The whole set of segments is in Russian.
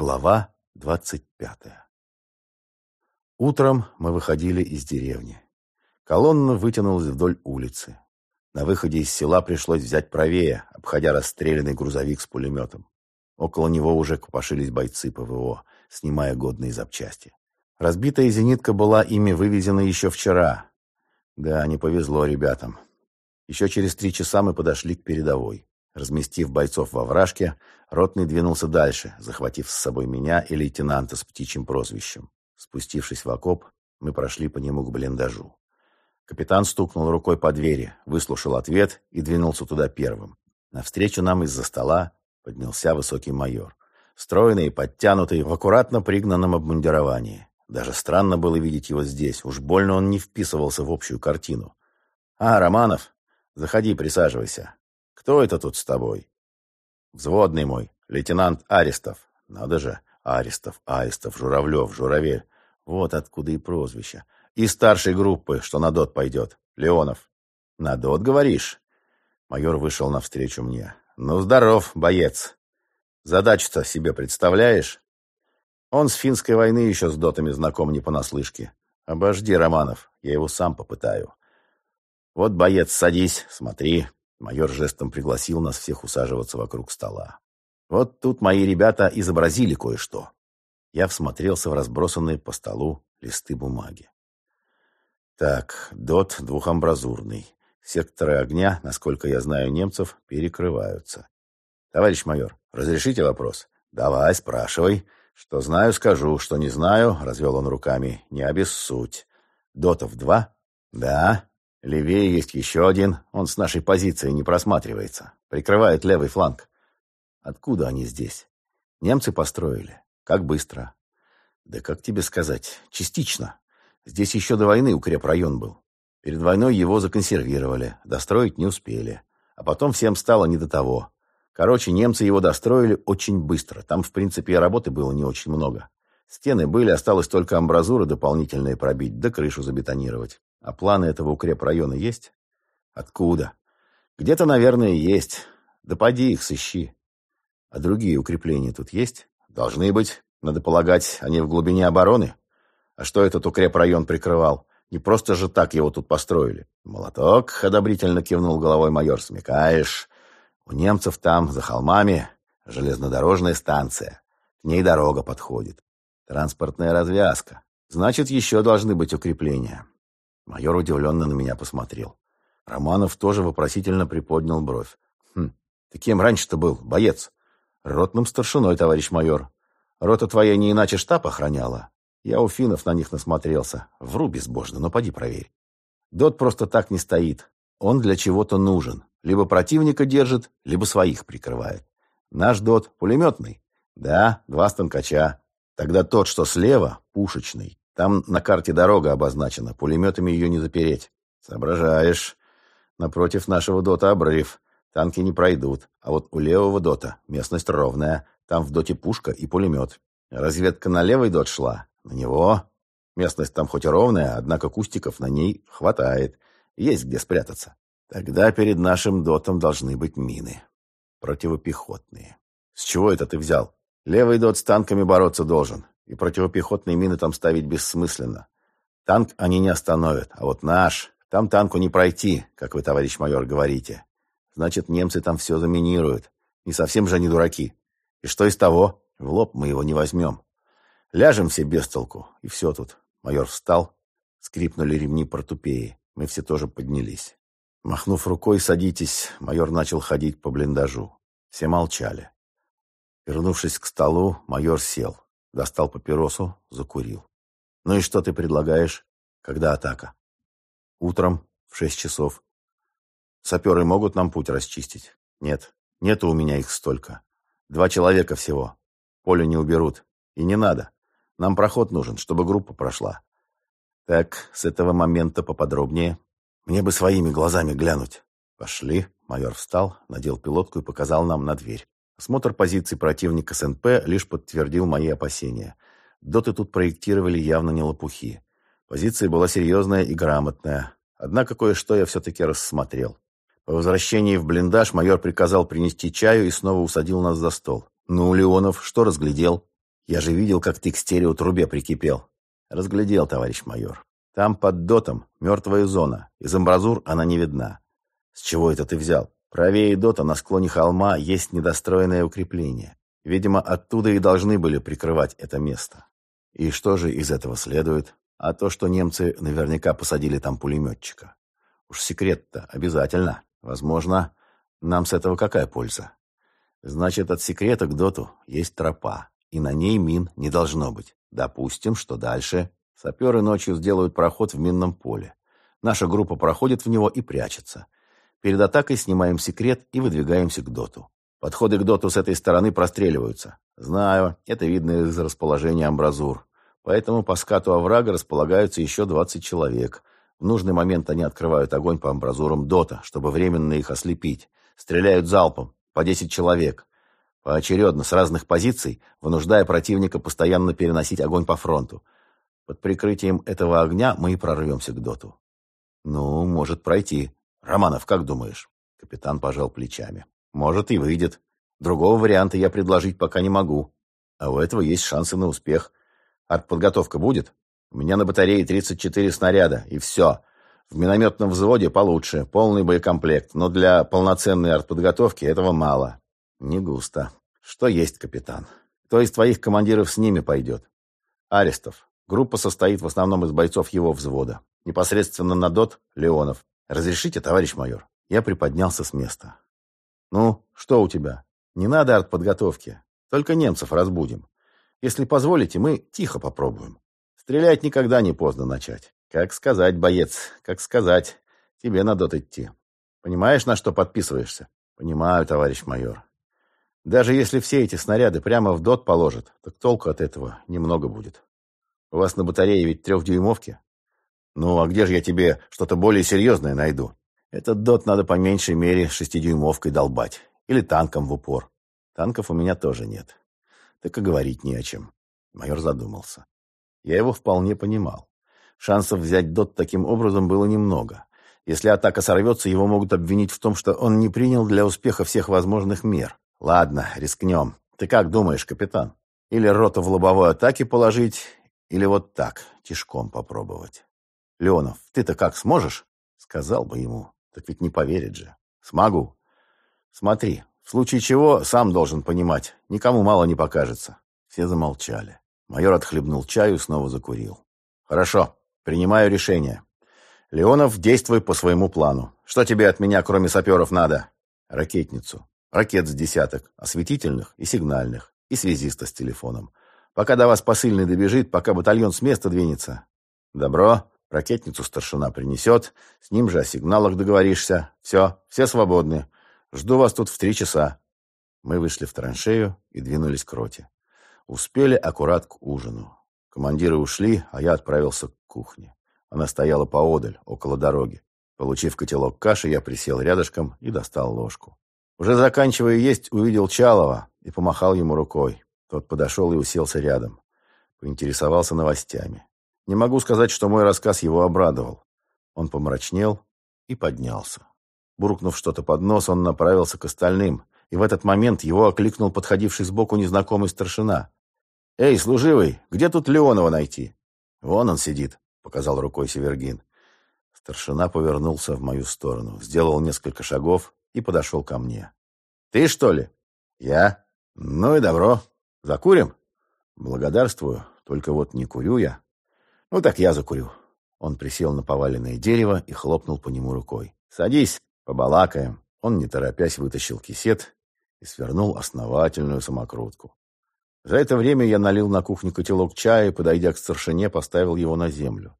Глава двадцать пятая Утром мы выходили из деревни. Колонна вытянулась вдоль улицы. На выходе из села пришлось взять правее, обходя расстрелянный грузовик с пулеметом. Около него уже копошились бойцы ПВО, снимая годные запчасти. Разбитая зенитка была ими вывезена еще вчера. Да, не повезло ребятам. Еще через три часа мы подошли к передовой. Разместив бойцов во вражке, ротный двинулся дальше, захватив с собой меня и лейтенанта с птичьим прозвищем. Спустившись в окоп, мы прошли по нему к блиндажу. Капитан стукнул рукой по двери, выслушал ответ и двинулся туда первым. Навстречу нам из-за стола поднялся высокий майор. Стройный и подтянутый, в аккуратно пригнанном обмундировании. Даже странно было видеть его здесь, уж больно он не вписывался в общую картину. «А, Романов, заходи, присаживайся. Кто это тут с тобой?» «Взводный мой, лейтенант Аристов. Надо же, Аристов, Аистов, Журавлев, Журавель. Вот откуда и прозвище. И старшей группы, что на ДОТ пойдет. Леонов. На ДОТ, говоришь? Майор вышел навстречу мне. Ну, здоров, боец. Задачу-то себе представляешь? Он с финской войны еще с дотами знаком не понаслышке. Обожди, Романов, я его сам попытаю. Вот, боец, садись, смотри. Майор жестом пригласил нас всех усаживаться вокруг стола. Вот тут мои ребята изобразили кое-что. Я всмотрелся в разбросанные по столу листы бумаги. Так, ДОТ двухамбразурный. Секторы огня, насколько я знаю немцев, перекрываются. Товарищ майор, разрешите вопрос? Давай, спрашивай. Что знаю, скажу. Что не знаю, развел он руками, не обессудь. Дотов два? Да. Левее есть еще один. Он с нашей позиции не просматривается. Прикрывает левый фланг. Откуда они здесь? Немцы построили. Как быстро? Да как тебе сказать? Частично. Здесь еще до войны укрепрайон был. Перед войной его законсервировали, достроить не успели. А потом всем стало не до того. Короче, немцы его достроили очень быстро. Там, в принципе, работы было не очень много. Стены были, осталось только амбразуры дополнительные пробить, да крышу забетонировать. А планы этого укрепрайона есть? Откуда? Где-то, наверное, есть. Да поди их сыщи. А другие укрепления тут есть? Должны быть. Надо полагать, они в глубине обороны. А что этот укрепрайон прикрывал? Не просто же так его тут построили. Молоток, одобрительно кивнул головой майор, смекаешь. У немцев там, за холмами, железнодорожная станция. К ней дорога подходит. Транспортная развязка. Значит, еще должны быть укрепления. Майор удивленно на меня посмотрел. Романов тоже вопросительно приподнял бровь. «Хм, ты кем раньше-то был, боец?» «Ротным старшиной, товарищ майор. Рота твоя не иначе штаб охраняла. Я у финнов на них насмотрелся. Вру безбожно, но поди проверь. Дот просто так не стоит. Он для чего-то нужен. Либо противника держит, либо своих прикрывает. Наш дот пулеметный. Да, два станкача. Тогда тот, что слева, пушечный. Там на карте дорога обозначена. Пулеметами ее не запереть. Соображаешь. Напротив нашего дота обрыв. Танки не пройдут. А вот у левого дота местность ровная. Там в доте пушка и пулемет. Разведка на левый дот шла. На него. Местность там хоть и ровная, однако кустиков на ней хватает. Есть где спрятаться. Тогда перед нашим дотом должны быть мины. Противопехотные. С чего это ты взял? Левый дот с танками бороться должен. И противопехотные мины там ставить бессмысленно. Танк они не остановят. А вот наш... Там танку не пройти, как вы, товарищ майор, говорите. Значит, немцы там все заминируют. Не совсем же они дураки. И что из того? В лоб мы его не возьмем. Ляжем все без толку, и все тут. Майор встал, скрипнули ремни портупеи. Мы все тоже поднялись. Махнув рукой «садитесь», майор начал ходить по блиндажу. Все молчали. Вернувшись к столу, майор сел, достал папиросу, закурил. «Ну и что ты предлагаешь? Когда атака?» «Утром, в шесть часов». «Саперы могут нам путь расчистить?» «Нет, нету у меня их столько. Два человека всего. Поле не уберут. И не надо. Нам проход нужен, чтобы группа прошла. Так, с этого момента поподробнее. Мне бы своими глазами глянуть. Пошли. Майор встал, надел пилотку и показал нам на дверь. Осмотр позиций противника СНП лишь подтвердил мои опасения. Доты тут проектировали явно не лопухи. Позиция была серьезная и грамотная. Однако кое-что я все-таки рассмотрел. По возвращении в блиндаж майор приказал принести чаю и снова усадил нас за стол. «Ну, Леонов, что разглядел?» Я же видел, как ты к стереотрубе прикипел. Разглядел, товарищ майор. Там под дотом мертвая зона. Из амбразур она не видна. С чего это ты взял? Правее дота на склоне холма есть недостроенное укрепление. Видимо, оттуда и должны были прикрывать это место. И что же из этого следует? А то, что немцы наверняка посадили там пулеметчика. Уж секрет-то обязательно. Возможно, нам с этого какая польза? Значит, от секрета к доту есть тропа, и на ней мин не должно быть. Допустим, что дальше саперы ночью сделают проход в минном поле. Наша группа проходит в него и прячется. Перед атакой снимаем секрет и выдвигаемся к доту. Подходы к доту с этой стороны простреливаются. Знаю, это видно из расположения амбразур. Поэтому по скату оврага располагаются еще 20 человек. В нужный момент они открывают огонь по амбразурам дота, чтобы временно их ослепить. Стреляют залпом, по 10 человек. Поочередно, с разных позиций, вынуждая противника постоянно переносить огонь по фронту. Под прикрытием этого огня мы и прорвемся к доту. Ну, может пройти. Романов, как думаешь? Капитан пожал плечами. Может и выйдет. Другого варианта я предложить пока не могу. А у этого есть шансы на успех. Артподготовка будет? У меня на батарее 34 снаряда, и все. В минометном взводе получше, полный боекомплект, но для полноценной артподготовки этого мало. Не густо. Что есть, капитан? Кто из твоих командиров с ними пойдет? Арестов. Группа состоит в основном из бойцов его взвода. Непосредственно на ДОТ – Леонов. Разрешите, товарищ майор? Я приподнялся с места. Ну, что у тебя? Не надо артподготовки. Только немцев разбудим. Если позволите, мы тихо попробуем. Стрелять никогда не поздно начать. Как сказать, боец, как сказать. Тебе на дот идти. Понимаешь, на что подписываешься? Понимаю, товарищ майор. Даже если все эти снаряды прямо в дот положат, так толку от этого немного будет. У вас на батарее ведь трехдюймовки? Ну, а где же я тебе что-то более серьезное найду? Этот дот надо по меньшей мере шестидюймовкой долбать. Или танком в упор. Танков у меня тоже нет так и говорить не о чем. Майор задумался. Я его вполне понимал. Шансов взять Дот таким образом было немного. Если атака сорвется, его могут обвинить в том, что он не принял для успеха всех возможных мер. Ладно, рискнем. Ты как думаешь, капитан? Или роту в лобовой атаке положить, или вот так, тишком попробовать? Леонов, ты-то как сможешь? Сказал бы ему. Так ведь не поверит же. Смогу. Смотри, в случае чего, сам должен понимать, никому мало не покажется. Все замолчали. Майор отхлебнул чаю и снова закурил. Хорошо, принимаю решение. Леонов, действуй по своему плану. Что тебе от меня, кроме саперов, надо? Ракетницу. Ракет с десяток, осветительных и сигнальных, и связиста с телефоном. Пока до вас посыльный добежит, пока батальон с места двинется. Добро. Ракетницу старшина принесет, с ним же о сигналах договоришься. Все, все свободны. Жду вас тут в три часа». Мы вышли в траншею и двинулись к роте. Успели аккурат к ужину. Командиры ушли, а я отправился к кухне. Она стояла поодаль, около дороги. Получив котелок каши, я присел рядышком и достал ложку. Уже заканчивая есть, увидел Чалова и помахал ему рукой. Тот подошел и уселся рядом. Поинтересовался новостями. Не могу сказать, что мой рассказ его обрадовал. Он помрачнел и поднялся. Буркнув что-то под нос, он направился к остальным, и в этот момент его окликнул подходивший сбоку незнакомый старшина. «Эй, служивый, где тут Леонова найти?» «Вон он сидит», — показал рукой Севергин. Старшина повернулся в мою сторону, сделал несколько шагов и подошел ко мне. «Ты, что ли?» «Я?» «Ну и добро. Закурим?» «Благодарствую, только вот не курю я». «Ну так я закурю». Он присел на поваленное дерево и хлопнул по нему рукой. «Садись». Побалакаем. Он, не торопясь, вытащил кисет и свернул основательную самокрутку. За это время я налил на кухню котелок чая и, подойдя к старшине, поставил его на землю.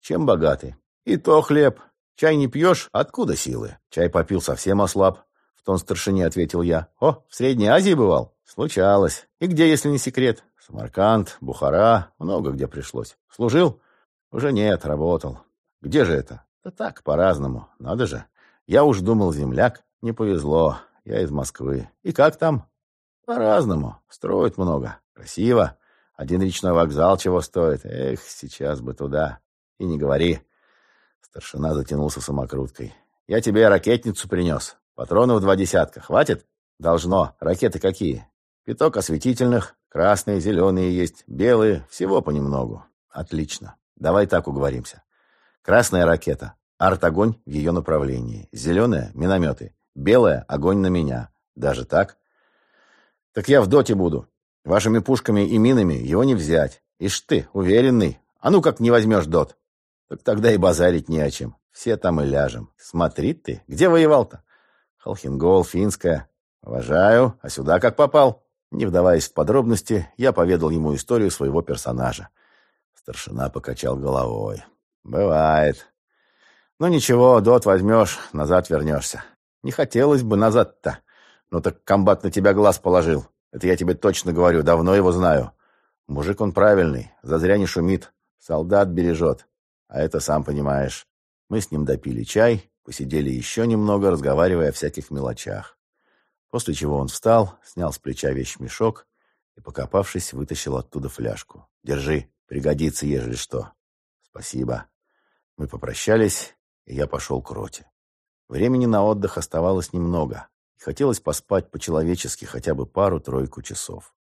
Чем богатый? И то хлеб. Чай не пьешь? Откуда силы? Чай попил, совсем ослаб. В тон старшине ответил я. О, в Средней Азии бывал? Случалось. И где, если не секрет? Самарканд, Бухара, много где пришлось. Служил? Уже нет, работал. Где же это? Да так, по-разному. Надо же. Я уж думал, земляк. Не повезло. Я из Москвы. И как там? По-разному. Строят много. Красиво. Один речной вокзал чего стоит. Эх, сейчас бы туда. И не говори. Старшина затянулся самокруткой. Я тебе ракетницу принес. Патронов два десятка. Хватит? Должно. Ракеты какие? Пяток осветительных, Красные, зеленые есть, белые, всего понемногу. Отлично. Давай так уговоримся. Красная ракета. Арт-огонь в ее направлении. Зеленая — минометы. Белая — огонь на меня. Даже так? Так я в доте буду. Вашими пушками и минами его не взять. Ишь ты, уверенный. А ну как не возьмешь дот? Так тогда и базарить не о чем. Все там и ляжем. Смотри ты, где воевал-то? Холхингол, Финская. Уважаю. А сюда как попал? Не вдаваясь в подробности, я поведал ему историю своего персонажа. Старшина покачал головой. Бывает. Ну ничего, дот возьмешь, назад вернешься. Не хотелось бы назад-то. Ну так комбат на тебя глаз положил. Это я тебе точно говорю, давно его знаю. Мужик он правильный, зазря не шумит. Солдат бережет. А это сам понимаешь. Мы с ним допили чай, посидели еще немного, разговаривая о всяких мелочах. После чего он встал, снял с плеча вещмешок и, покопавшись, вытащил оттуда фляжку. «Держи, пригодится, ежели что». «Спасибо». Мы попрощались, и я пошел к роте. Времени на отдых оставалось немного. Хотелось поспать по-человечески хотя бы пару-тройку часов.